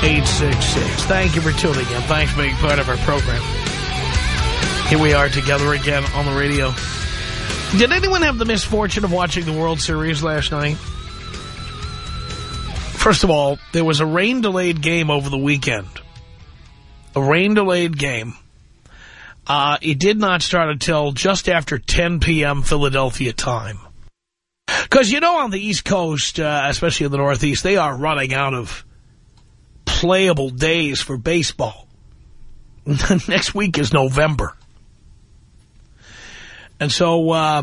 1-800-5800-866. Thank you for tuning in. Thanks for being part of our program. Here we are together again on the radio. Did anyone have the misfortune of watching the World Series last night? First of all, there was a rain-delayed game over the weekend. A rain-delayed game. Uh, it did not start until just after 10 p.m. Philadelphia time. Because, you know, on the East Coast, uh, especially in the Northeast, they are running out of playable days for baseball. Next week is November. And so uh,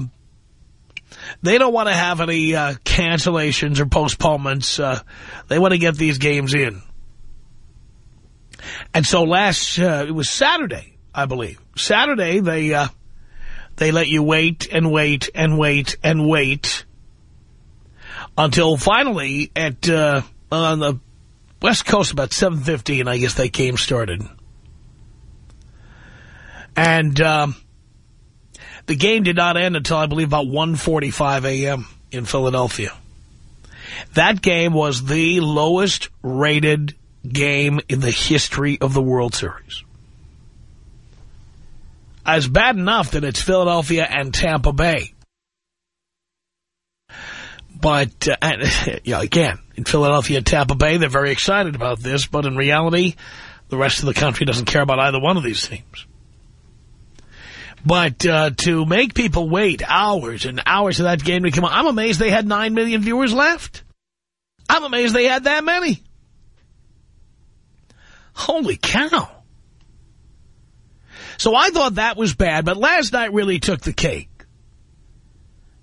they don't want to have any uh, cancellations or postponements. Uh, they want to get these games in. And so last, uh, it was Saturday, I believe. Saturday, they uh, they let you wait and wait and wait and wait until finally at uh, on the West Coast about 7.15, I guess that game started. And um, the game did not end until, I believe, about 1.45 a.m. in Philadelphia. That game was the lowest rated game in the history of the World Series. It's bad enough that it's Philadelphia and Tampa Bay. But, uh, you know, again, in Philadelphia and Tampa Bay, they're very excited about this. But in reality, the rest of the country doesn't care about either one of these teams. But uh, to make people wait hours and hours for that game to come on, I'm amazed they had 9 million viewers left. I'm amazed they had that many. Holy cow. So I thought that was bad, but last night really took the cake.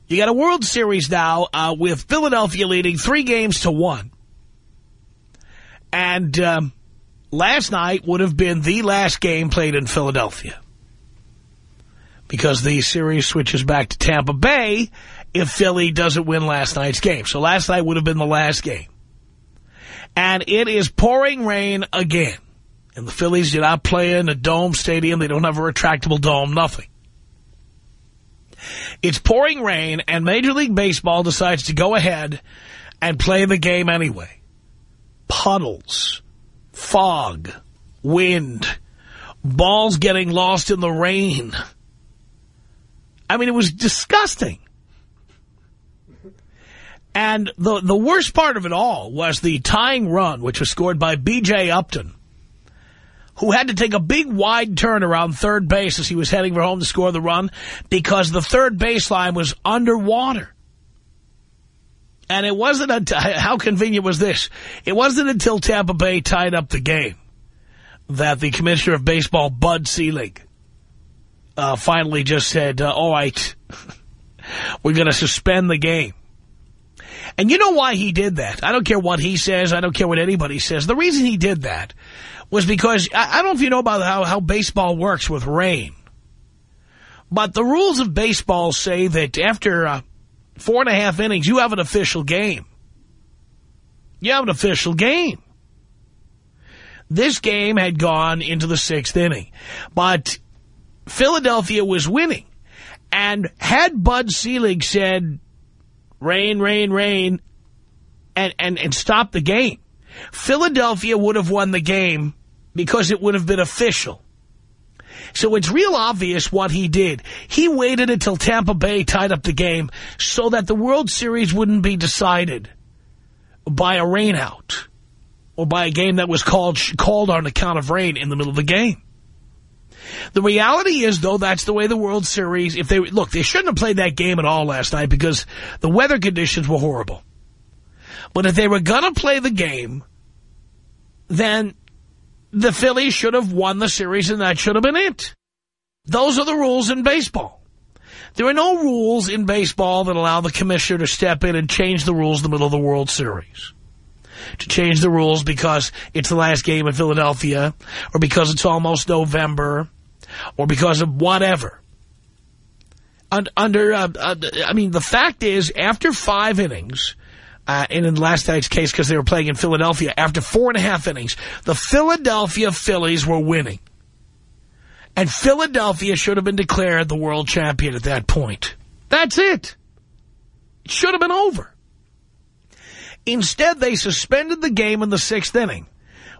You got a World Series now uh, with Philadelphia leading three games to one. And um, last night would have been the last game played in Philadelphia. Because the series switches back to Tampa Bay if Philly doesn't win last night's game. So last night would have been the last game. And it is pouring rain again. And the Phillies do not play in a dome stadium. They don't have a retractable dome, nothing. It's pouring rain, and Major League Baseball decides to go ahead and play the game anyway. Puddles, fog, wind, balls getting lost in the rain. I mean, it was disgusting. And the, the worst part of it all was the tying run, which was scored by B.J. Upton who had to take a big wide turn around third base as he was heading for home to score the run because the third baseline was underwater. And it wasn't, until, how convenient was this? It wasn't until Tampa Bay tied up the game that the commissioner of baseball, Bud Selig, uh, finally just said, uh, all right, we're going to suspend the game. And you know why he did that? I don't care what he says. I don't care what anybody says. The reason he did that was because, I, I don't know if you know about how, how baseball works with rain. But the rules of baseball say that after uh, four and a half innings, you have an official game. You have an official game. This game had gone into the sixth inning. But Philadelphia was winning. And had Bud Selig said, rain, rain, rain, and, and, and stopped the game, Philadelphia would have won the game because it would have been official. So it's real obvious what he did. He waited until Tampa Bay tied up the game so that the World Series wouldn't be decided by a rainout. or by a game that was called called on account of rain in the middle of the game. The reality is, though, that's the way the World Series, if they, look, they shouldn't have played that game at all last night because the weather conditions were horrible. But if they were going to play the game, then the Phillies should have won the series and that should have been it. Those are the rules in baseball. There are no rules in baseball that allow the commissioner to step in and change the rules in the middle of the World Series. To change the rules because it's the last game in Philadelphia or because it's almost November or because of whatever. Under, uh, uh, I mean, the fact is, after five innings, uh, and in last night's case, because they were playing in Philadelphia, after four and a half innings, the Philadelphia Phillies were winning. And Philadelphia should have been declared the world champion at that point. That's it. It should have been over. Instead, they suspended the game in the sixth inning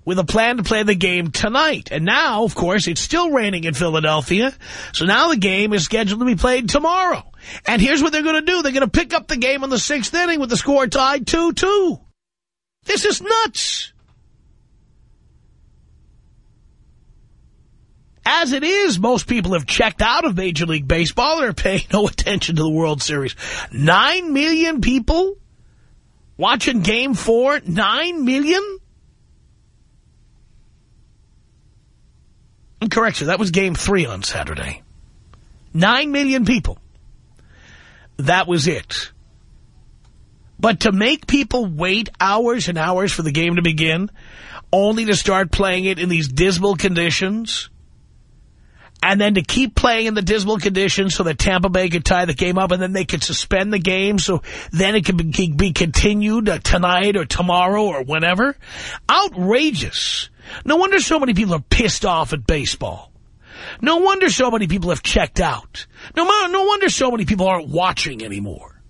with a plan to play the game tonight. And now, of course, it's still raining in Philadelphia. So now the game is scheduled to be played tomorrow. And here's what they're going to do. They're going to pick up the game in the sixth inning with the score tied 2-2. This is nuts. As it is, most people have checked out of Major League Baseball. They're paying no attention to the World Series. Nine million people watching Game 4? Nine million? Correction, that was game three on Saturday. Nine million people. That was it. But to make people wait hours and hours for the game to begin, only to start playing it in these dismal conditions, and then to keep playing in the dismal conditions so that Tampa Bay could tie the game up, and then they could suspend the game so then it could be, be continued uh, tonight or tomorrow or whenever. Outrageous. No wonder so many people are pissed off at baseball. No wonder so many people have checked out. No, no wonder so many people aren't watching anymore.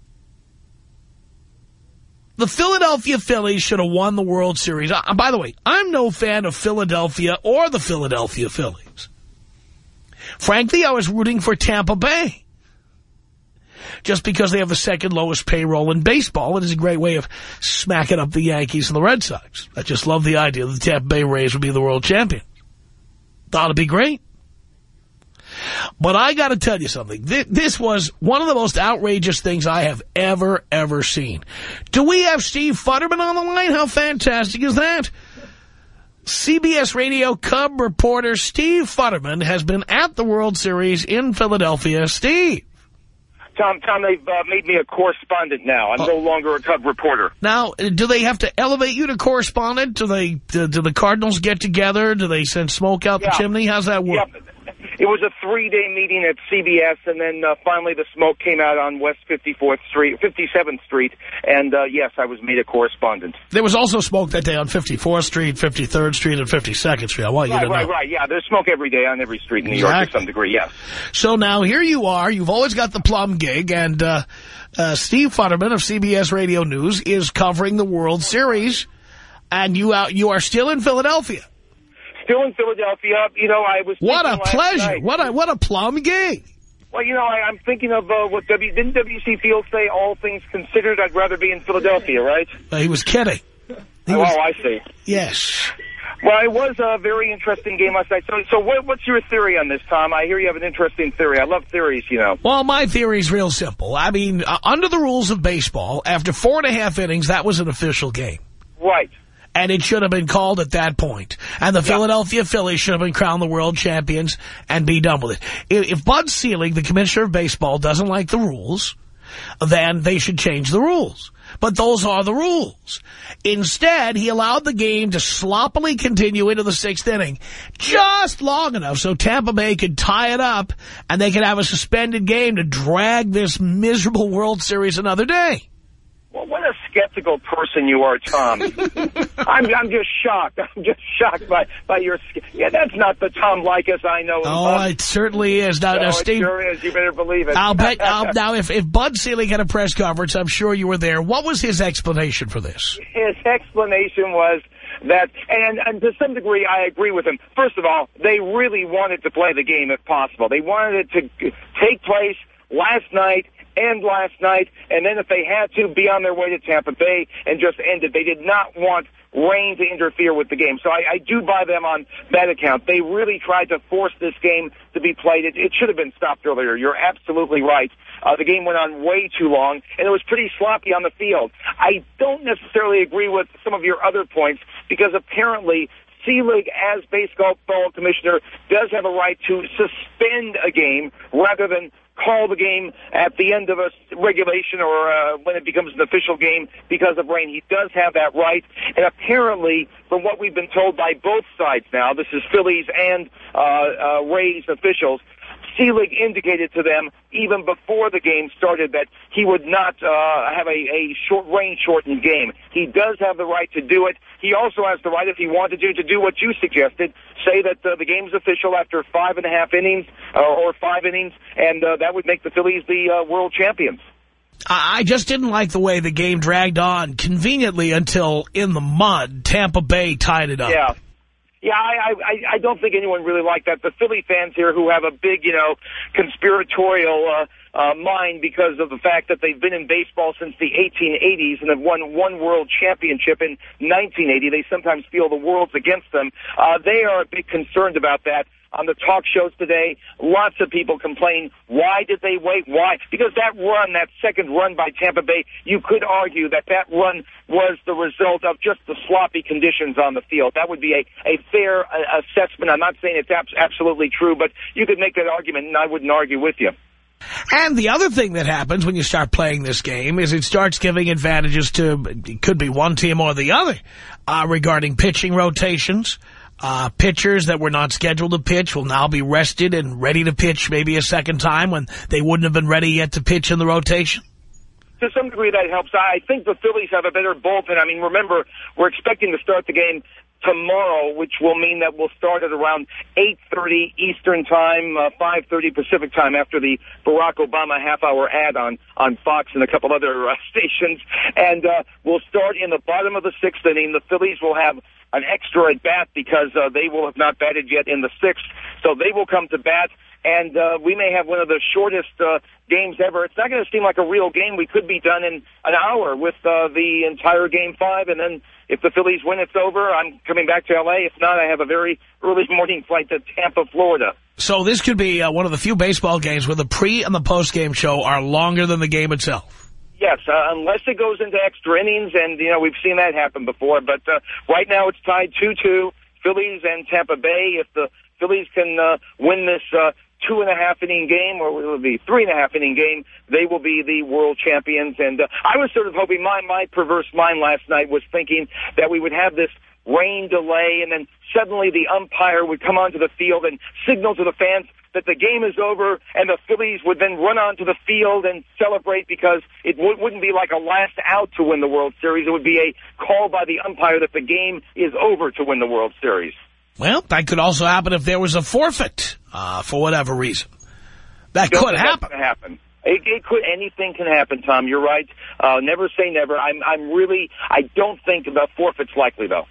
The Philadelphia Phillies should have won the World Series. Uh, by the way, I'm no fan of Philadelphia or the Philadelphia Phillies. Frankly, I was rooting for Tampa Bay just because they have the second lowest payroll in baseball. It is a great way of smacking up the Yankees and the Red Sox. I just love the idea that the Tampa Bay Rays would be the world champion. Thought it'd be great. But I got to tell you something. This was one of the most outrageous things I have ever, ever seen. Do we have Steve Futterman on the line? How fantastic is that? CBS Radio Cub reporter Steve Futterman has been at the World Series in Philadelphia. Steve. Tom, Tom, they've uh, made me a correspondent now. I'm oh. no longer a Cub reporter. Now, do they have to elevate you to correspondent? Do they? Do, do the Cardinals get together? Do they send smoke out yeah. the chimney? How's that work? Yeah. It was a three-day meeting at CBS, and then uh, finally the smoke came out on West 54th Street, 57th Street, and uh, yes, I was made a correspondent. There was also smoke that day on 54th Street, 53rd Street, and 52nd Street. I want you right, to know. Right, right, yeah. There's smoke every day on every street in New exactly. York to some degree, yes. So now here you are. You've always got the plum gig, and uh, uh, Steve Futterman of CBS Radio News is covering the World Series, and you, out, you are still in Philadelphia still in Philadelphia. You know, I was. What a pleasure! Night, what a what a plum gig. Well, you know, I, am thinking of uh, what W. Didn't W.C. Fields say? All things considered, I'd rather be in Philadelphia, right? Uh, he was kidding. He oh, was, I see. Yes. Well, it was a very interesting game last night. So, so what, what's your theory on this, Tom? I hear you have an interesting theory. I love theories, you know. Well, my theory is real simple. I mean, uh, under the rules of baseball, after four and a half innings, that was an official game. Right and it should have been called at that point. And the yeah. Philadelphia Phillies should have been crowned the world champions and be done with it. If Bud Selig, the commissioner of baseball, doesn't like the rules, then they should change the rules. But those are the rules. Instead, he allowed the game to sloppily continue into the sixth inning just long enough so Tampa Bay could tie it up and they could have a suspended game to drag this miserable World Series another day. Well, what a skeptical person you are, Tom. I'm, I'm just shocked. I'm just shocked by, by your... Yeah, that's not the Tom Leykis I know. Oh, it certainly is. Now, no, now, Steve, it sure is. You better believe it. I'll bet. I'll, now, if, if Bud Selig had a press conference, I'm sure you were there. What was his explanation for this? His explanation was that, and, and to some degree, I agree with him. First of all, they really wanted to play the game if possible. They wanted it to take place last night end last night, and then if they had to, be on their way to Tampa Bay and just end it. They did not want rain to interfere with the game. So I, I do buy them on that account. They really tried to force this game to be played. It, it should have been stopped earlier. You're absolutely right. Uh, the game went on way too long, and it was pretty sloppy on the field. I don't necessarily agree with some of your other points because apparently Selig, as baseball commissioner, does have a right to suspend a game rather than call the game at the end of a regulation or uh, when it becomes an official game because of rain. He does have that right. And apparently, from what we've been told by both sides now, this is Phillies and uh, uh, Rays officials, Selig indicated to them even before the game started that he would not uh, have a, a short rain shortened game. He does have the right to do it. He also has the right, if he wanted to, to do what you suggested, say that uh, the game's official after five and a half innings uh, or five innings, and uh, that would make the Phillies the uh, world champions. I just didn't like the way the game dragged on conveniently until in the mud, Tampa Bay tied it up. Yeah. Yeah, I, I, I don't think anyone really liked that. The Philly fans here who have a big, you know, conspiratorial uh, uh, mind because of the fact that they've been in baseball since the 1880s and have won one world championship in 1980. They sometimes feel the world's against them. Uh, they are a bit concerned about that on the talk shows today. Lots of people complain, why did they wait? Why? Because that run, that second run by Tampa Bay, you could argue that that run was the result of just the sloppy conditions on the field. That would be a, a fair uh, assessment. I'm not saying it's abs absolutely true, but you could make that argument, and I wouldn't argue with you. And the other thing that happens when you start playing this game is it starts giving advantages to, could be one team or the other, uh, regarding pitching rotations, uh, pitchers that were not scheduled to pitch will now be rested and ready to pitch maybe a second time when they wouldn't have been ready yet to pitch in the rotation? To some degree, that helps. I think the Phillies have a better bullpen. I mean, remember, we're expecting to start the game tomorrow, which will mean that we'll start at around 8.30 Eastern Time, uh, 5.30 Pacific Time after the Barack Obama half-hour ad on, on Fox and a couple other uh, stations. And uh, we'll start in the bottom of the sixth inning. The Phillies will have an extra at bat because uh, they will have not batted yet in the sixth. So they will come to bat, and uh, we may have one of the shortest uh, games ever. It's not going to seem like a real game. We could be done in an hour with uh, the entire game five, and then if the Phillies win, it's over. I'm coming back to L.A. If not, I have a very early morning flight to Tampa, Florida. So this could be uh, one of the few baseball games where the pre- and the post-game show are longer than the game itself. Yes, uh, unless it goes into extra innings, and, you know, we've seen that happen before. But uh, right now it's tied 2-2, Phillies and Tampa Bay. If the Phillies can uh, win this uh, two and a half inning game, or it will be three and a half inning game, they will be the world champions. And uh, I was sort of hoping, my, my perverse mind last night was thinking that we would have this rain delay, and then suddenly the umpire would come onto the field and signal to the fans that the game is over, and the Phillies would then run onto the field and celebrate because it wouldn't be like a last out to win the World Series. It would be a call by the umpire that the game is over to win the World Series. Well, that could also happen if there was a forfeit uh, for whatever reason. That could happen. happen. It, it, could. Anything can happen, Tom. You're right. Uh, never say never. I'm. I'm really. I don't think the forfeit's likely, though.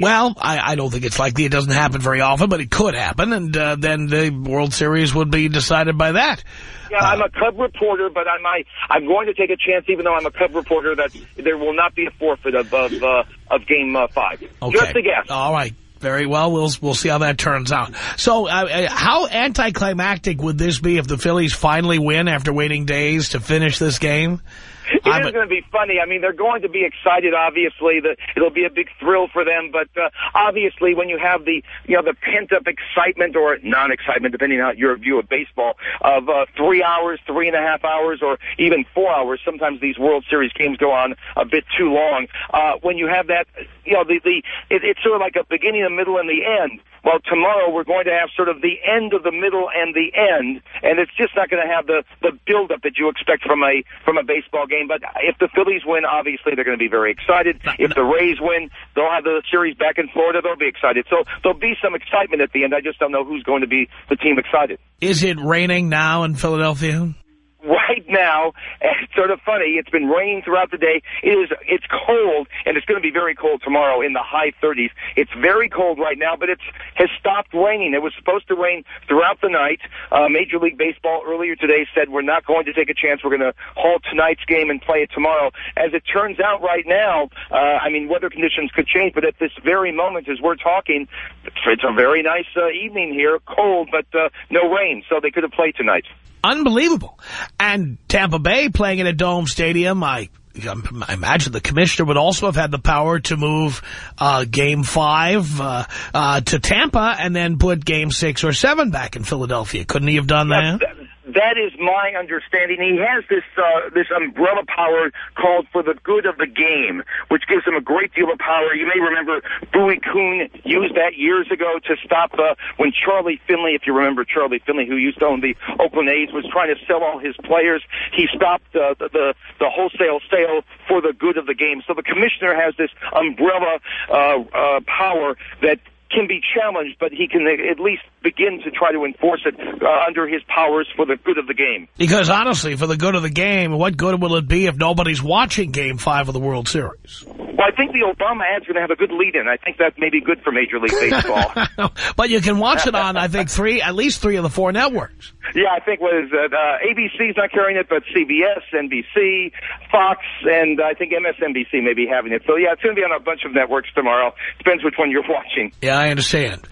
Well, I, I don't think it's likely. It doesn't happen very often, but it could happen, and uh, then the World Series would be decided by that. Yeah, uh, I'm a Cub reporter, but I'm I, I'm going to take a chance, even though I'm a Cub reporter, that there will not be a forfeit of of, uh, of Game uh, Five. Okay. Just a guess. All right. Very well. We'll we'll see how that turns out. So, uh, uh, how anticlimactic would this be if the Phillies finally win after waiting days to finish this game? It I'm is going to be funny. I mean, they're going to be excited, obviously. that It'll be a big thrill for them. But uh, obviously, when you have the, you know, the pent-up excitement or non-excitement, depending on your view of baseball, of uh, three hours, three and a half hours, or even four hours, sometimes these World Series games go on a bit too long. Uh, when you have that, you know, the, the it, it's sort of like a beginning, a middle, and the end. Well, tomorrow we're going to have sort of the end of the middle and the end, and it's just not going to have the the buildup that you expect from a from a baseball game. But if the Phillies win, obviously they're going to be very excited. If the Rays win, they'll have the series back in Florida. They'll be excited. So there'll be some excitement at the end. I just don't know who's going to be the team excited. Is it raining now in Philadelphia? Right now, it's sort of funny. It's been raining throughout the day. It is, it's cold, and it's going to be very cold tomorrow in the high 30s. It's very cold right now, but it's has stopped raining. It was supposed to rain throughout the night. Uh, Major League Baseball earlier today said we're not going to take a chance. We're going to halt tonight's game and play it tomorrow. As it turns out right now, uh, I mean, weather conditions could change, but at this very moment, as we're talking, it's a very nice uh, evening here, cold, but uh, no rain, so they could have played tonight. Unbelievable. And Tampa Bay playing in a dome stadium, I, I imagine the commissioner would also have had the power to move uh, Game 5 uh, uh, to Tampa and then put Game 6 or 7 back in Philadelphia. Couldn't he have done that? That is my understanding. He has this uh, this umbrella power called for the good of the game, which gives him a great deal of power. You may remember Bowie Kuhn used that years ago to stop uh, when Charlie Finley, if you remember Charlie Finley, who used to own the Oakland A's, was trying to sell all his players. He stopped uh, the, the the wholesale sale for the good of the game. So the commissioner has this umbrella uh, uh, power that can be challenged, but he can at least begin to try to enforce it uh, under his powers for the good of the game. Because honestly, for the good of the game, what good will it be if nobody's watching Game 5 of the World Series? Well, I think the Obama ad's are going to have a good lead-in. I think that may be good for Major League Baseball. but you can watch it on, I think, three, at least three of the four networks. Yeah, I think was it? Uh, ABC's not carrying it, but CBS, NBC, Fox, and I think MSNBC may be having it. So, yeah, it's going to be on a bunch of networks tomorrow. Depends which one you're watching. Yeah, I understand.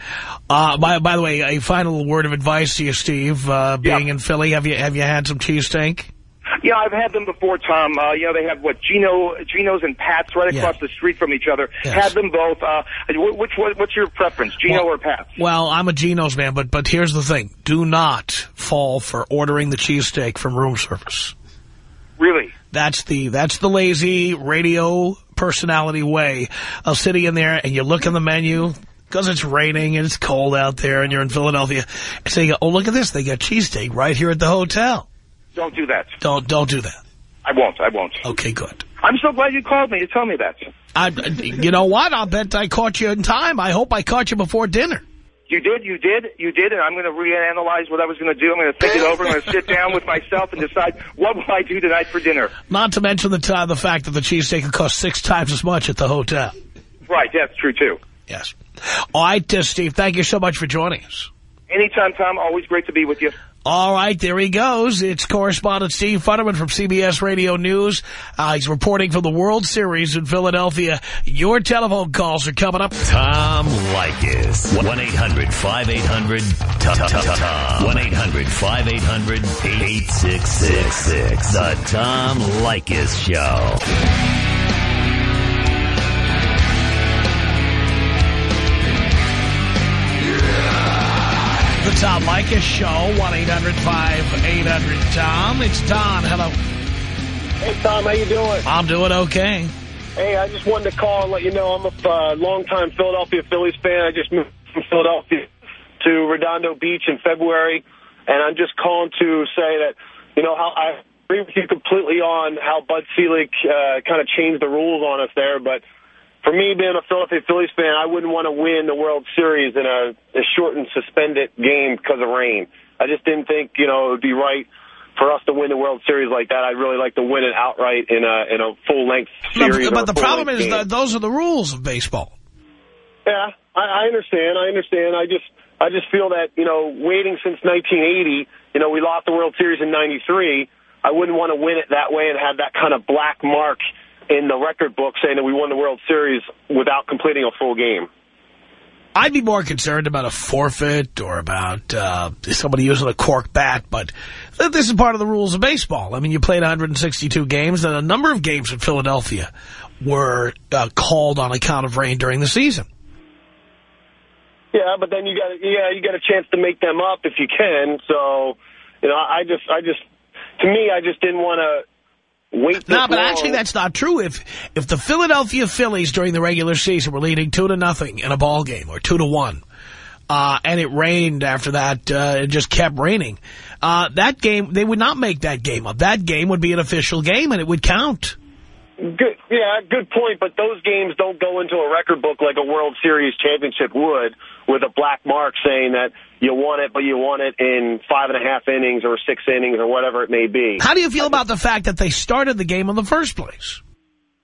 Uh, by, by the way, a final word of advice to you, Steve. Uh, being yeah. in Philly, have you have you had some cheesesteak? Yeah, I've had them before, Tom. Uh, you know, they have what Geno, Geno's and Pat's right across yeah. the street from each other. Yes. Had them both. Uh, which what's your preference, Geno well, or Pat's? Well, I'm a Geno's man, but but here's the thing: do not fall for ordering the cheesesteak from room service. Really? That's the that's the lazy radio personality way of sitting in there and you look in the menu because it's raining and it's cold out there and you're in Philadelphia. And so you go, oh, look at this. They got cheesesteak right here at the hotel. Don't do that. Don't don't do that. I won't. I won't. Okay, good. I'm so glad you called me to tell me that. I, you know what? I'll bet I caught you in time. I hope I caught you before dinner. You did, you did, you did, and I'm going to reanalyze what I was going to do. I'm going to think it over. I'm going to sit down with myself and decide what will I do tonight for dinner. Not to mention the uh, the fact that the cheesesteak could cost six times as much at the hotel. Right, that's true, too. Yes. All right, uh, Steve, thank you so much for joining us. Anytime, Tom. Always great to be with you. All right, there he goes. It's correspondent Steve Futterman from CBS Radio News. Uh, he's reporting from the World Series in Philadelphia. Your telephone calls are coming up. Tom Leykis. 1-800-5800-TOM. 1-800-5800-8666. The Tom Leykis Show. The Tom Leykis Show, 1-800-5800-TOM. It's Don. Hello. Hey, Tom. How you doing? I'm doing okay. Hey, I just wanted to call and let you know I'm a uh, longtime Philadelphia Phillies fan. I just moved from Philadelphia to Redondo Beach in February, and I'm just calling to say that, you know, how I agree with you completely on how Bud Selig uh, kind of changed the rules on us there, but for me, being a Philadelphia Phillies fan, I wouldn't want to win the World Series in a, a shortened, suspended game because of rain. I just didn't think, you know, it would be right for us to win the World Series like that. I'd really like to win it outright in a in a full length series. No, but the problem is that those are the rules of baseball. Yeah, I, I understand. I understand. I just I just feel that you know waiting since 1980, you know, we lost the World Series in '93. I wouldn't want to win it that way and have that kind of black mark in the record book saying that we won the World Series without completing a full game. I'd be more concerned about a forfeit or about uh, somebody using a cork bat, but this is part of the rules of baseball. I mean, you played 162 games, and a number of games in Philadelphia were uh, called on account of rain during the season. Yeah, but then you got yeah you got a chance to make them up if you can. So, you know, I just I just to me I just didn't want to wait No, but actually that's not true. If if the Philadelphia Phillies during the regular season were leading two to nothing in a ball game or two to one, uh, and it rained after that, uh, it just kept raining, uh, that game, they would not make that game up. That game would be an official game and it would count. good, yeah, good point. But those games don't go into a record book like a World Series championship would, with a black mark saying that you won it, but you won it in five and a half innings or six innings or whatever it may be. How do you feel about the fact that they started the game in the first place?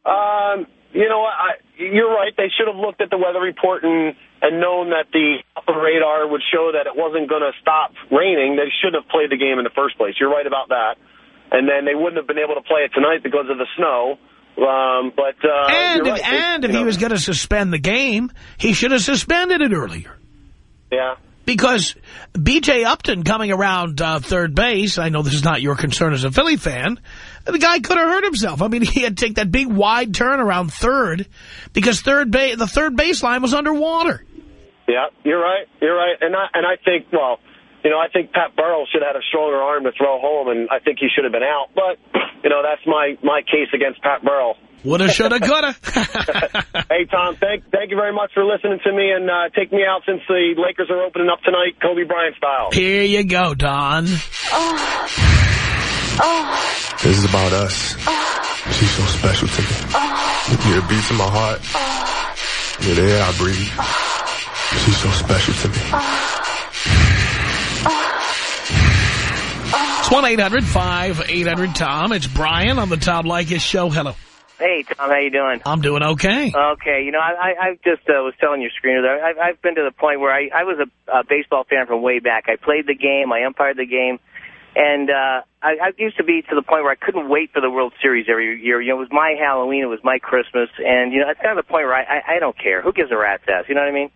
Um, you know, I, you're right. They should have looked at the weather report and, and known that the radar would show that it wasn't going to stop raining. They shouldn't have played the game in the first place. You're right about that. And then they wouldn't have been able to play it tonight because of the snow. Um, but uh, and right. if, and if he was going to suspend the game, he should have suspended it earlier. Yeah. Because B.J. Upton coming around uh, third base, I know this is not your concern as a Philly fan, the guy could have hurt himself. I mean, he had to take that big wide turn around third because third ba the third baseline was underwater. Yeah, you're right. You're right. And I, and I think, well, you know, I think Pat Burrell should have had a stronger arm to throw home, and I think he should have been out. But, you know, that's my, my case against Pat Burrell. Woulda, shoulda, coulda. hey, Tom, thank thank you very much for listening to me, and uh, take me out since the Lakers are opening up tonight, Kobe Bryant style. Here you go, Don. Oh. Oh. This is about us. Oh. She's so special to me. Oh. You're the beats in my heart. Oh. You're the air I breathe. Oh. She's so special to me. It's 1-800-5800-TOM. It's Brian on the Tom Leykis show. Hello. Hey, Tom, how you doing? I'm doing okay. Okay, you know, I, I just uh, was telling your screener there, I've, I've been to the point where I, I was a, a baseball fan from way back. I played the game, I umpired the game, and uh, I, I used to be to the point where I couldn't wait for the World Series every year. You know, it was my Halloween, it was my Christmas, and, you know, it's kind of the point where I, I, I don't care. Who gives a rat's ass, you know what I mean?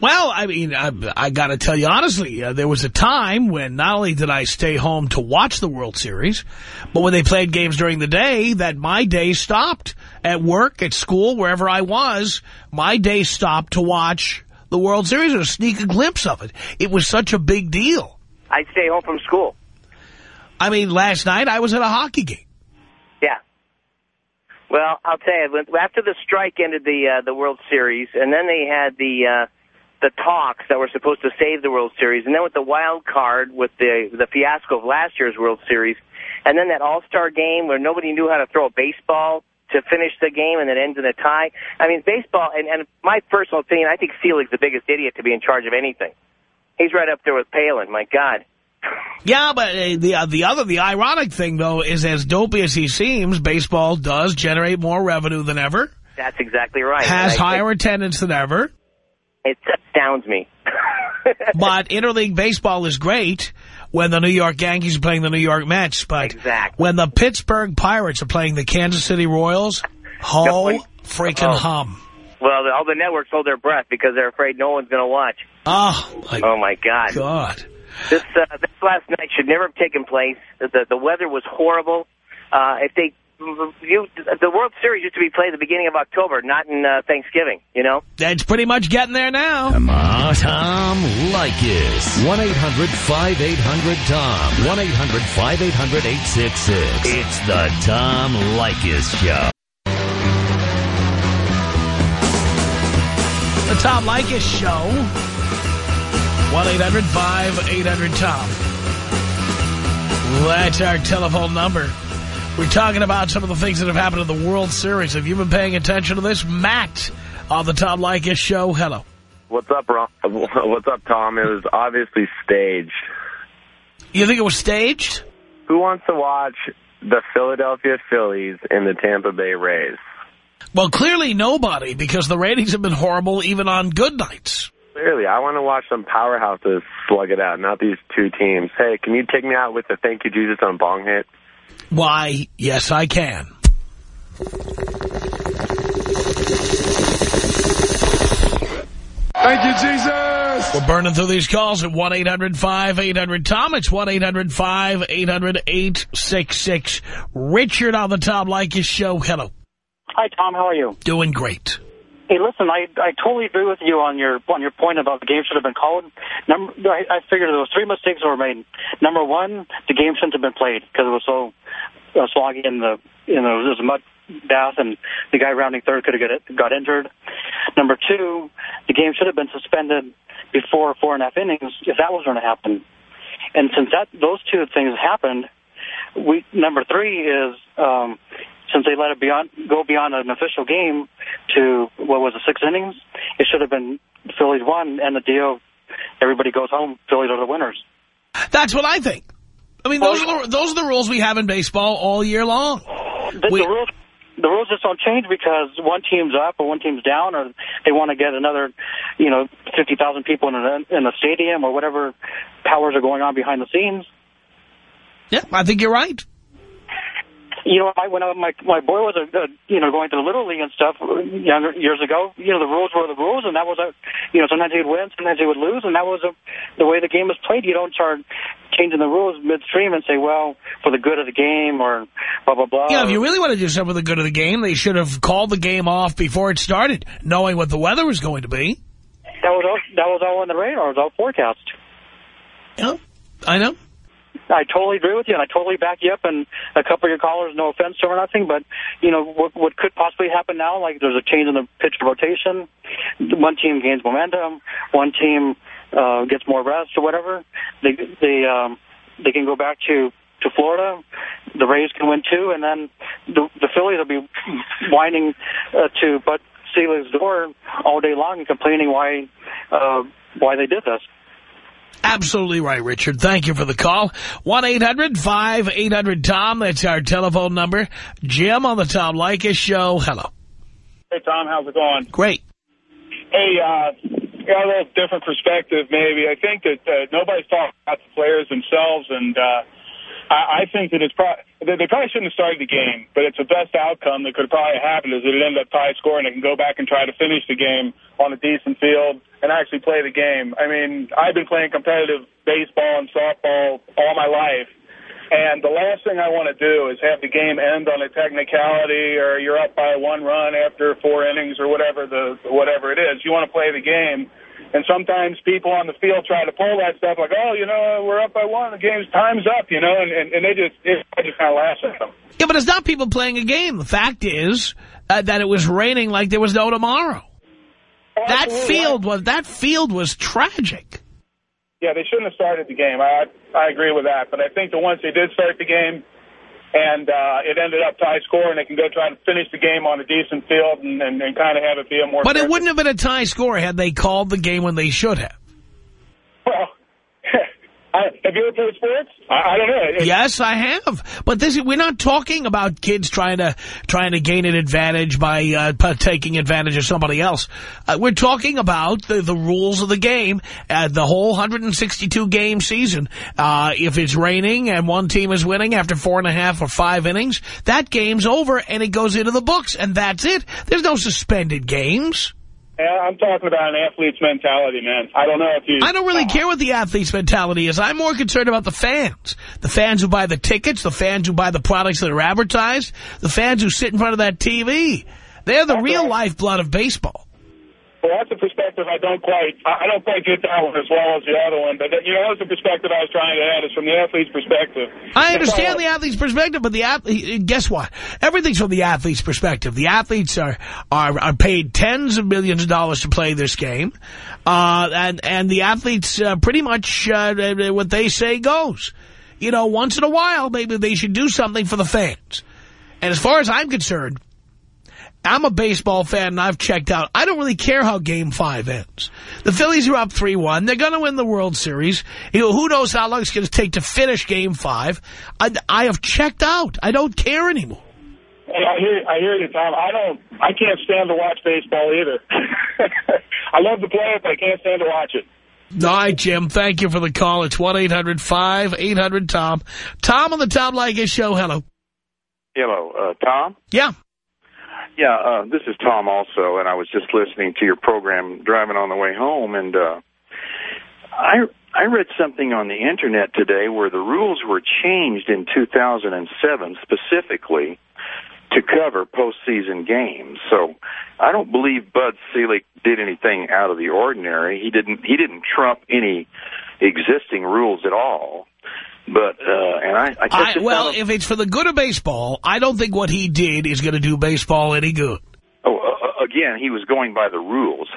Well, I mean, I, I got to tell you honestly, uh, there was a time when not only did I stay home to watch the World Series, but when they played games during the day, that my day stopped. At work, at school, wherever I was, my day stopped to watch the World Series or sneak a glimpse of it. It was such a big deal. I'd stay home from school. I mean, last night I was at a hockey game. Well, I'll tell you, after the strike ended the uh, the World Series, and then they had the uh, the talks that were supposed to save the World Series, and then with the wild card with the the fiasco of last year's World Series, and then that All-Star game where nobody knew how to throw a baseball to finish the game and it ends in a tie. I mean, baseball, and, and my personal opinion, I think Selig's the biggest idiot to be in charge of anything. He's right up there with Palin, my God. Yeah, but uh, the uh, the other, the ironic thing, though, is as dopey as he seems, baseball does generate more revenue than ever. That's exactly right. Has higher think attendance than ever. It astounds me. But interleague baseball is great when the New York Yankees are playing the New York Mets. But Exactly. when the Pittsburgh Pirates are playing the Kansas City Royals, ho when- freaking Oh. hum. well, all the networks hold their breath because they're afraid no one's going to watch. Oh, my Oh, my God. God. This uh, last night should never have taken place. The the, the weather was horrible. Uh, if they you the World Series used to be played at the beginning of October, not in uh, Thanksgiving. You know. That's pretty much getting there now. Come on, Tom Leykis. 1-800-5800-TOM. 1-800-5800-866. It's the Tom Leykis Show. The Tom Leykis Show. 1-800-5800-TOM. That's our telephone number. We're talking about some of the things that have happened in the World Series. Have you been paying attention to this? Matt on the Tom Leykis Show. Hello. What's up, Ron? What's up, Tom? It was obviously staged. You think it was staged? Who wants to watch the Philadelphia Phillies and the Tampa Bay Rays? Well, clearly nobody, because the ratings have been horrible even on good nights. Clearly, I want to watch some powerhouses slug it out, not these two teams. Hey, can you take me out with the Thank You Jesus on Bong hit? Why, yes, I can. Thank you, Jesus. We're burning through these calls at 1-800-5800-TOM. It's 1-800-5800-866. Richard on the Tom Leykis Show. Hello. Hi, Tom. How are you? Doing great. Hey, listen, I I totally agree with you on your on your point about the game should have been called. Number, I, I figured was three mistakes were made. Number one, the game shouldn't have been played because it was so uh, sloggy in the you know there was a mud bath and the guy rounding third could have got got injured. Number two, the game should have been suspended before four and a half innings if that was going to happen. And since that those two things happened, we number three is um, since they let it beyond go beyond an official game to what was it six innings, it should have been Phillies won and the deal. Everybody goes home. Phillies are the winners. That's what I think. I mean, those are the, those are the rules we have in baseball all year long. The, We- the rules the rules just don't change because one team's up or one team's down, or they want to get another, you know, fifty thousand people in a in the stadium or whatever powers are going on behind the scenes. Yeah, I think you're right. You know, I, when I, my my boy was a, a you know going to the little league and stuff uh, younger years ago. You know, the rules were the rules, and that was a you know sometimes he would win, sometimes he would lose, and that was a, the way the game was played. You don't start changing the rules midstream and say, well, for the good of the game or blah blah blah. Yeah, if you really want to do something for the good of the game, they should have called the game off before it started, knowing what the weather was going to be. that was all, that was all on the radar. It was all forecast. Yeah, I know. I totally agree with you, and I totally back you up. And a couple of your callers, no offense to or nothing, but you know what, what could possibly happen now? Like there's a change in the pitch rotation. One team gains momentum. One team uh, gets more rest or whatever. They they um, they can go back to to Florida. The Rays can win two, and then the the Phillies will be whining uh, to Bud Selig's door all day long and complaining why uh, why they did this. Absolutely right, Richard. Thank you for the call. 1-800-5800-TOM. That's our telephone number. Jim on the Tom Leykis Show. Hello. Hey, Tom, how's it going? Great. Hey, uh, got a little different perspective, maybe. I think that uh, nobody's talking about the players themselves, and uh, I, I think that it's pro- they, they probably shouldn't have started the game, but it's the best outcome that could probably happen is that it ended up tie score, and they can go back and try to finish the game on a decent field and actually play the game. I mean, I've been playing competitive baseball and softball all my life, and the last thing I want to do is have the game end on a technicality or you're up by one run after four innings or whatever the whatever it is. You want to play the game. And sometimes people on the field try to pull that stuff like, oh, you know, we're up by one, the game's time's up, you know, and, and, and they just, it, I just kind of laugh at them. Yeah, but it's not people playing a game. The fact is uh, that it was raining like there was no tomorrow. That field was that field was tragic. Yeah, they shouldn't have started the game. I I agree with that. But I think that once they did start the game and uh, it ended up tie score and they can go try to finish the game on a decent field and, and, and kind of have it be a more... But it wouldn't have been a tie score had they called the game when they should have. Well, Have you ever played sports? I, I don't know. Yes, I have. But this we're not talking about kids trying to trying to gain an advantage by uh, taking advantage of somebody else. Uh, we're talking about the, the rules of the game, uh, the whole 162 game season. Uh, if it's raining and one team is winning after four and a half or five innings, that game's over and it goes into the books, and that's it. There's no suspended games. I'm talking about an athlete's mentality, man. I don't know if you... I don't really uh, care what the athlete's mentality is. I'm more concerned about the fans. The fans who buy the tickets, the fans who buy the products that are advertised, the fans who sit in front of that TV. They're the real lifeblood of baseball. Well, that's a perspective I don't quite, I don't quite get that one as well as the other one. But, you know, that's the perspective I was trying to add is from the athlete's perspective. I understand the athlete's perspective, but the athlete, guess what? Everything's from the athlete's perspective. The athletes are, are, are paid tens of millions of dollars to play this game. Uh, and, and the athletes, uh, pretty much, uh, what they say goes. You know, once in a while, maybe they should do something for the fans. And as far as I'm concerned, I'm a baseball fan and I've checked out. I don't really care how game five ends. The Phillies are up 3-1. They're going to win the World Series. You know, who knows how long it's going to take to finish game five. I, I have checked out. I don't care anymore. Hey, I hear, I hear you, Tom. I don't, I can't stand to watch baseball either. I love to play it, but I can't stand to watch it. All right, Jim. Thank you for the call. It's 1-800-5800-TOM. Tom on the Tom Leykis Show. Hello. Hello, uh, Tom? Yeah. Yeah, uh, this is Tom also, and I was just listening to your program driving on the way home, and uh, I I read something on the Internet today where the rules were changed in 2007 specifically to cover postseason games. So I don't believe Bud Selig did anything out of the ordinary. He didn't he didn't trump any existing rules at all. But uh, and I, I, I, well, if it's for the good of baseball, I don't think what he did is going to do baseball any good. Oh, uh, again, he was going by the rules.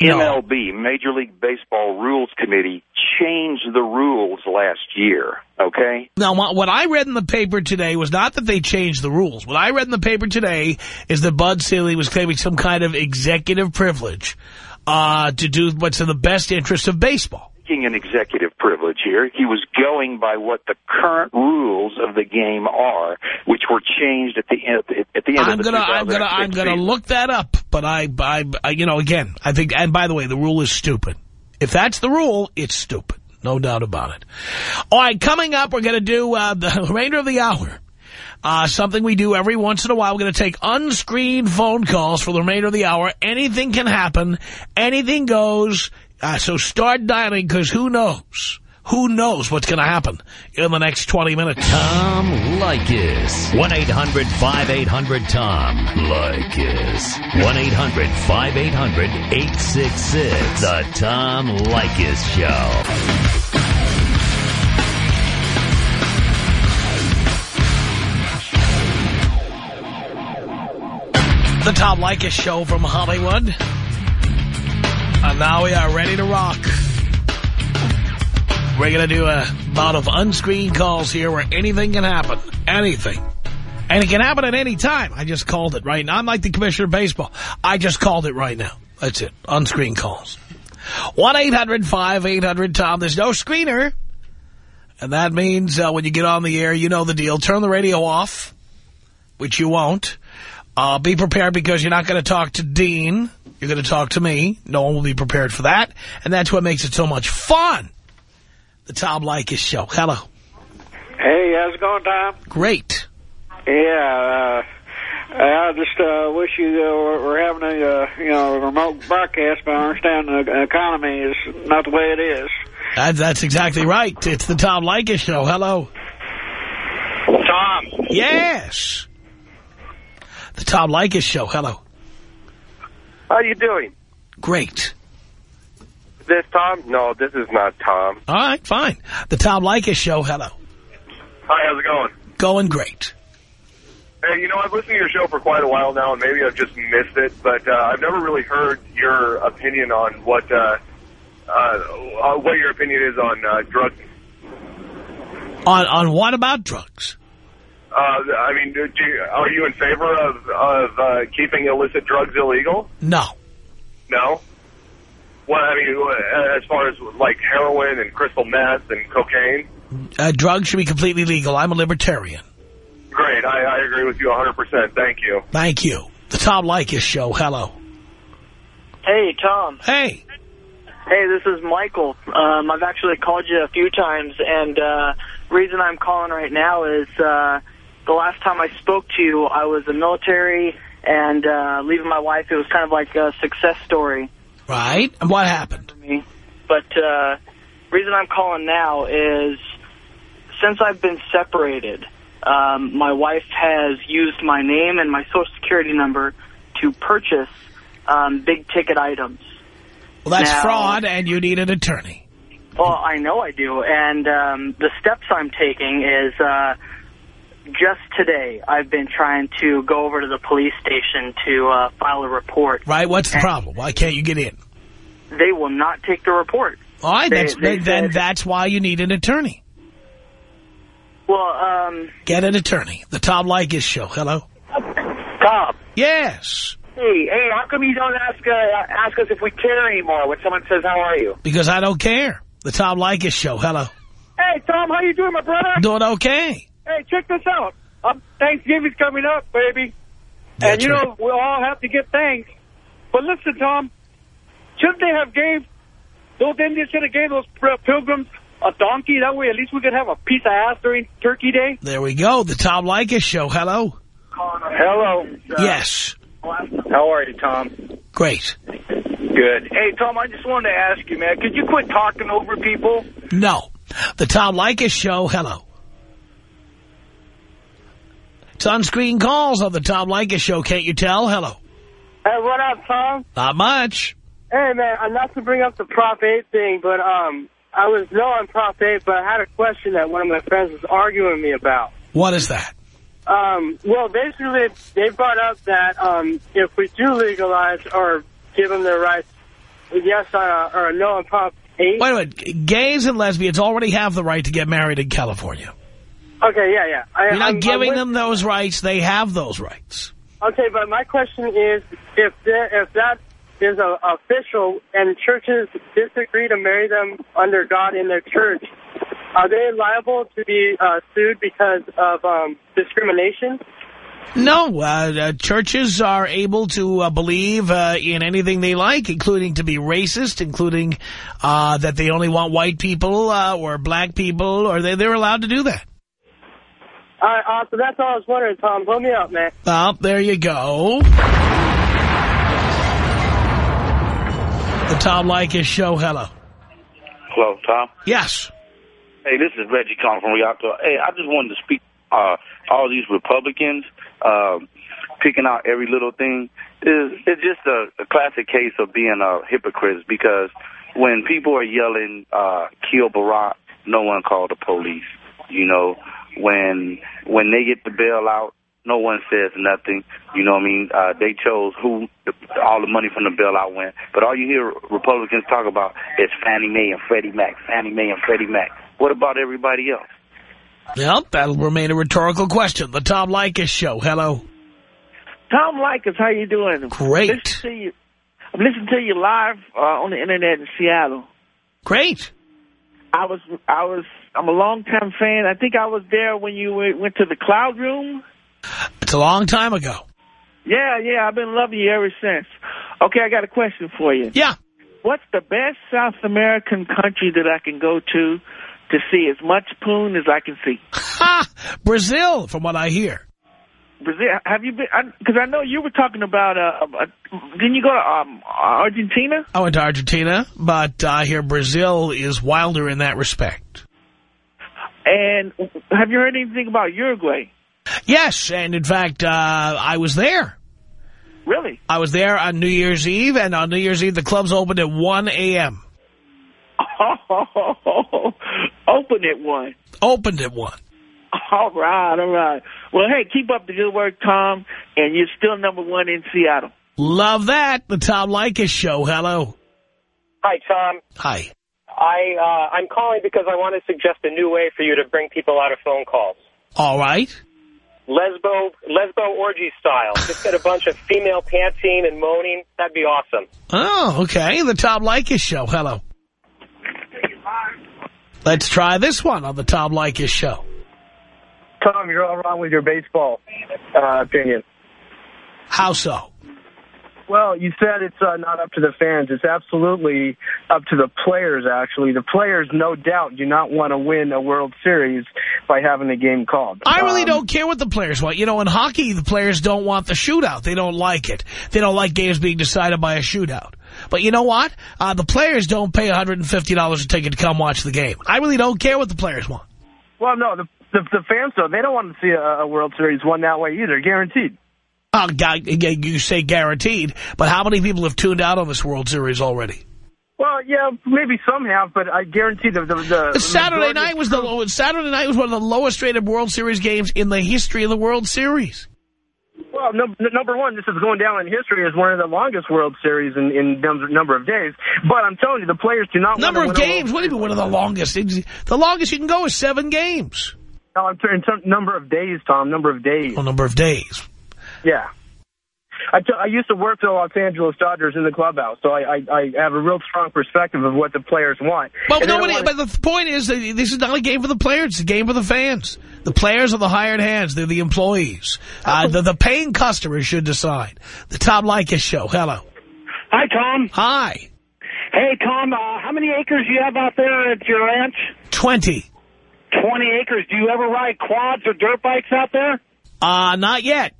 No. MLB, Major League Baseball Rules Committee, changed the rules last year, okay? Now, what what I read in the paper today was not that they changed the rules. What I read in the paper today is that Bud Selig was claiming some kind of executive privilege uh, to do what's in the best interest of baseball. An executive privilege here, he was going by what the current rules of the game are, which were changed at the end. At the end I'm of the gonna, I'm gonna, I'm gonna look that up. But I, I, I, you know, again, I think. And by the way, the rule is stupid. If that's the rule, it's stupid. No doubt about it. All right, coming up, we're going to do uh, the remainder of the hour. Uh, something we do every once in a while. We're going to take unscreened phone calls for the remainder of the hour. Anything can happen. Anything goes. Uh, so start dialing because who knows? Who knows what's going to happen in the next 20 minutes? Tom Leykis. 1-800-5800-TOM. Leykis. 1-800-5800-866. The Tom Leykis Show. The Tom Leykis Show from Hollywood. And now we are ready to rock. We're going to do a bout of unscreened calls here where anything can happen. Anything. And it can happen at any time. I just called it right now. I'm like the commissioner of baseball. I just called it right now. That's it. Unscreened calls. 1-800-5800-TOM. There's no screener. And that means uh, when you get on the air, you know the deal. Turn the radio off, which you won't. Uh, be prepared because you're not going to talk to Dean. You're going to talk to me. No one will be prepared for that. And that's what makes it so much fun. The Tom Leykis Show. Hello. Hey, how's it going, Tom? Great. Yeah, uh, I just uh, wish you uh, were having a uh, you know remote broadcast, but I understand the economy is not the way it is. That, that's exactly right. It's the Tom Leykis Show. Hello. Tom. Yes. The Tom Leykis Show. Hello. How are you doing? Great. This Tom? No, this is not Tom. All right, fine. The Tom Leykis Show. Hello. Hi, how's it going? Going great. Hey, you know, I've listened to your show for quite a while now, and maybe I've just missed it, but uh, I've never really heard your opinion on what uh, uh, uh, what your opinion is on uh, drug. On on what about drugs? Uh, I mean, do you, are you in favor of of uh, keeping illicit drugs illegal? No. No. Well, I mean, as far as like heroin and crystal meth and cocaine. Uh, drugs should be completely legal. I'm a libertarian. Great, I, I agree with you 100%. Thank you. Thank you. The Tom Leykis Show. Hello. Hey, Tom. Hey. Hey, this is Michael. Um, I've actually called you a few times, and uh, reason I'm calling right now is uh, the last time I spoke to you, I was in military, and uh, leaving my wife, it was kind of like a success story. Right. And what happened? me. But uh, reason I'm calling now is since I've been separated, um, my wife has used my name and my social security number to purchase um, big ticket items. Well, that's Now- fraud, and you need an attorney. Well, I know I do, and um, the steps I'm taking is uh, just today I've been trying to go over to the police station to uh, file a report. Right. What's the problem? Why can't you get in? They will not take the report. All right. They- That's, they then said- that's why you need an attorney. Well, um, Get an attorney. The Tom Leykis Show. Hello. Tom. Yes. Hey, hey, how come you don't ask uh, ask us if we care anymore when someone says, how are you? Because I don't care. The Tom Leykis Show. Hello. Hey, Tom, how you doing, my brother? Doing okay. Hey, check this out. Um, Thanksgiving's coming up, baby. and, you know, we all have to get thanks. But listen, Tom, shouldn't they have gave, those Indians should have gave those pilgrims a donkey. That way at least we could have a piece of ass during Turkey Day. There we go. The Tom Leykis Show. Hello. Hello. Yes. How are you, Tom? Great. Good. Hey, Tom, I just wanted to ask you, man, could you quit talking over people? No. The Tom Leykis Show. Hello. It's on-screen calls on the Tom Leykis Show. Can't you tell? Hello. Hey, what up, Tom? Not much. Hey, man, uh, not to bring up the Prop 8 thing, but um, I was no on Prop 8, but I had a question that one of my friends was arguing me about. What is that? Um, well, basically, they brought up that um, if we do legalize or give them their rights, yes a, or a no on Prop eight. Wait a minute. Gays and lesbians already have the right to get married in California. Okay, yeah, yeah. I, You're not I'm- giving I'm them those rights. They have those rights. Okay, but my question is, if there, if that is a, official and churches disagree to marry them under God in their church, are they liable to be uh, sued because of um, discrimination? No, uh, uh, churches are able to uh, believe uh, in anything they like, including to be racist, including uh, that they only want white people uh, or black people, or they, they're allowed to do that. All right, awesome. That's all I was wondering, Tom. Hook me up, man. Well, there you go. The Tom Leykis Show. Hello. Hello, Tom. Yes. Hey, this is Reggie calling from Rialto. Hey, I just wanted to speak uh, all these Republicans uh, picking out every little thing. Is It's just a, a classic case of being a hypocrite because when people are yelling, uh, kill Barack, no one called the police. You know, when when they get the bailout, no one says nothing. You know what I mean? Uh, they chose who the, all the money from the bailout went. But all you hear Republicans talk about is Fannie Mae and Freddie Mac, Fannie Mae and Freddie Mac. What about everybody else? Yep, that'll remain a rhetorical question. The Tom Leykis Show. Hello. Tom Leykis, how you doing? Great. Listen to you. I'm listening to you live uh, on the internet in Seattle. Great. I was, I was, I'm a long-time fan. I think I was there when you went to the Cloud Room. It's a long time ago. Yeah, yeah, I've been loving you ever since. Okay, I got a question for you. Yeah. What's the best South American country that I can go to to see as much poon as I can see? Ha! Brazil, from what I hear. Brazil, have you been? Because I, know you were talking about. Uh, uh, didn't you go to um, Argentina? I went to Argentina, but I hear Brazil is wilder in that respect. And have you heard anything about Uruguay? Yes, and in fact, uh, I was there. Really? I was there on New Year's Eve, and on New Year's Eve, the clubs opened at 1 a.m. Oh, Open at 1. Opened at 1. All right, all right. Well, hey, keep up the good work, Tom, and you're still number one in Seattle. Love that. The Tom Leykis Show. Hello. Hi, Tom. Hi. I, uh, I'm calling because I want to suggest a new way for you to bring people out of phone calls. All right. Lesbo, lesbo orgy style. Just get a bunch of female panting and moaning. That'd be awesome. Oh, okay. The Tom Leykis Show. Hello. Let's try this one on the Tom Leykis Show. Tom, you're all wrong with your baseball uh, opinion. How so? Well, you said it's uh, not up to the fans. It's absolutely up to the players, actually. The players, no doubt, do not want to win a World Series by having the game called. I really Um, don't care what the players want. You know, in hockey, the players don't want the shootout. They don't like it. They don't like games being decided by a shootout. But you know what? Uh, the players don't pay $150 a ticket to come watch the game. I really don't care what the players want. Well, no, the, the, the fans, though, they don't want to see a, a World Series won that way either, guaranteed. You say guaranteed, but how many people have tuned out on this World Series already? Well, yeah, maybe some have, but I guarantee the... the, the Saturday night was the low, Saturday night was one of the lowest rated World Series games in the history of the World Series. Well, no, number one, this is going down in history as one of the longest World Series in, in number, of days. But I'm telling you, the players do not Number of games? What do you mean one of the longest? The longest you can go is seven games. No, I'm saying number of days, Tom. Number of days. Oh, number of days. Yeah. I, t I used to work for the Los Angeles Dodgers in the clubhouse, so I, I, I have a real strong perspective of what the players want. But And nobody. wanna- But the point is, that this is not a game for the players. It's a game for the fans. The players are the hired hands. They're the employees. Uh, the, the paying customers should decide. The Tom Leykis Show. Hello. Hi, Tom. Hi. Hey, Tom, uh, how many acres do you have out there at your ranch? Twenty. 20 acres. Do you ever ride quads or dirt bikes out there? Uh, not yet.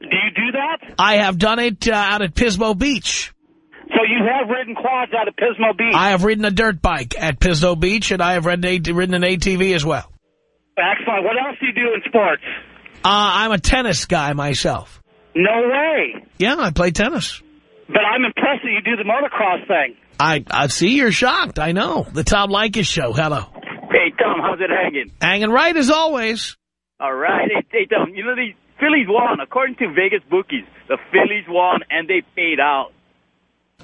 Do you do that? I have done it uh, out at Pismo Beach. So you have ridden quads out of Pismo Beach. I have ridden a dirt bike at Pismo Beach, and I have ridden, a, ridden an ATV as well. Excellent. What else do you do in sports? Uh, I'm a tennis guy myself. No way. Yeah, I play tennis. But I'm impressed that you do the motocross thing. I, I see you're shocked. I know. The Tom Leykis Show. Hello. Hey, Tom, how's it hanging? Hanging right as always. All right. Hey, hey, Tom, you know, the Phillies won. According to Vegas bookies, the Phillies won, and they paid out.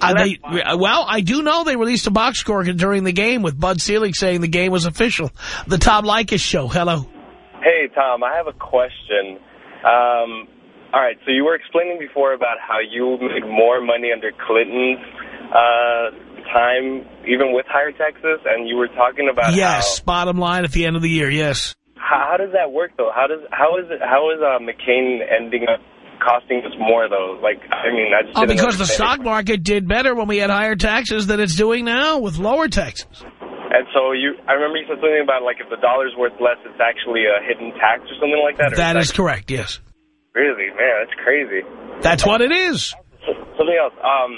Uh, they, well, I do know they released a box score during the game with Bud Selig saying the game was official. The Tom Leykis Show. Hello. Hey, Tom, I have a question. Um, all right, so you were explaining before about how you made more money under Clinton's uh, time, even with higher taxes, and you were talking about Yes, bottom line at the end of the year, yes. How, how does that work, though? How does how is it how is uh, McCain ending up costing us more, though? Like, I mean, I just Oh, because the stock market did better when we had higher taxes than it's doing now with lower taxes. And so you, I remember you said something about like if the dollar's worth less, it's actually a hidden tax or something like that. That is is correct, yes. Really, man, that's crazy. That's what it is. Something else. Um,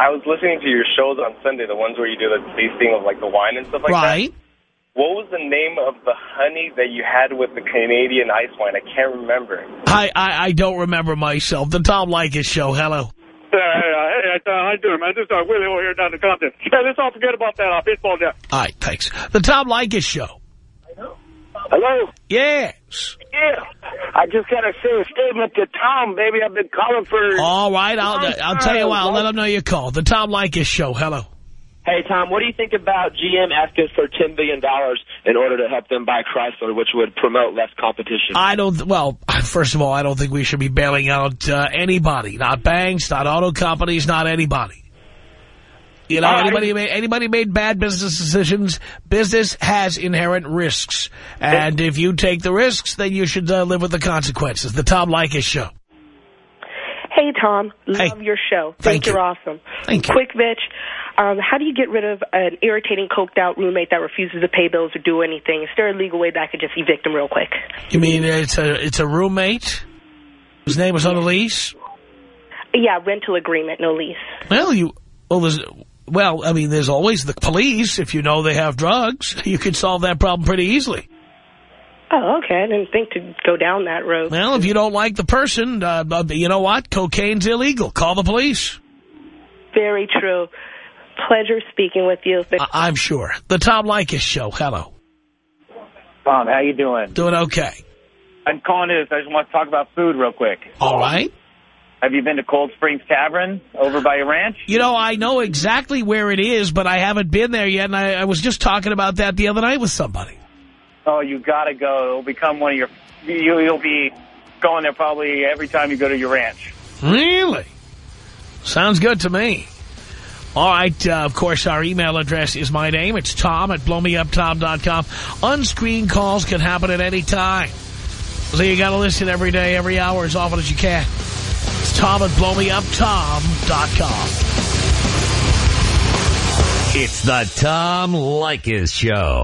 I was listening to your shows on Sunday, the ones where you do the tasting of like the wine and stuff like that. Right. What was the name of the honey that you had with the Canadian ice wine? I can't remember. I, I, I don't remember myself. The Tom Leykis Show. Hello. Hey, hey, hey, how you doing, man? This is uh, Willie over here down in Compton. Hey, let's all forget about that uh, baseball there. All right, thanks. The Tom Leykis Show. Hello? Yes. Yeah. I just got to say a statement to Tom, baby. I've been calling for... All right, I'll, I'll tell you what. I'll let them know you called. The Tom Leykis Show. Hello. Hey, Tom, what do you think about GM asking for $10 billion in order to help them buy Chrysler, which would promote less competition? I don't, well, first of all, I don't think we should be bailing out uh, anybody. Not banks, not auto companies, not anybody. You know, All right. anybody made, anybody made bad business decisions. Business has inherent risks. And if you take the risks, then you should uh, live with the consequences. The Tom Leykis Show. Hey, Tom. Love your show. Thank Think you. you're awesome. Thank you. Quick, bitch. Um, how do you get rid of an irritating, coked-out roommate that refuses to pay bills or do anything? Is there a legal way that I could just evict him real quick? You mean it's a, it's a roommate whose name is on the lease? Yeah, rental agreement, no lease. Well, you, well, there's, well, I mean, there's always the police. If you know they have drugs, you could solve that problem pretty easily. Oh, okay. I didn't think to go down that road. Well, if you don't like the person, uh, uh, you know what? Cocaine's illegal. Call the police. Very true. Pleasure speaking with you. I- I'm sure. The Tom Leykis Show. Hello. Tom, how you doing? Doing okay. I'm calling this. I just want to talk about food real quick. All right. Have you been to Cold Springs Tavern over by your ranch? You know, I know exactly where it is, but I haven't been there yet, and I, I was just talking about that the other night with somebody. Oh, you got to go. It'll become one of your... You, you'll be going there probably every time you go to your ranch. Really? Sounds good to me. All right, uh, of course, our email address is my name. It's tom at blowmeuptom.com. Unscreened calls can happen at any time. So you got to listen every day, every hour, as often as you can. It's tom at blowmeuptom.com. It's the Tom Leykis Show.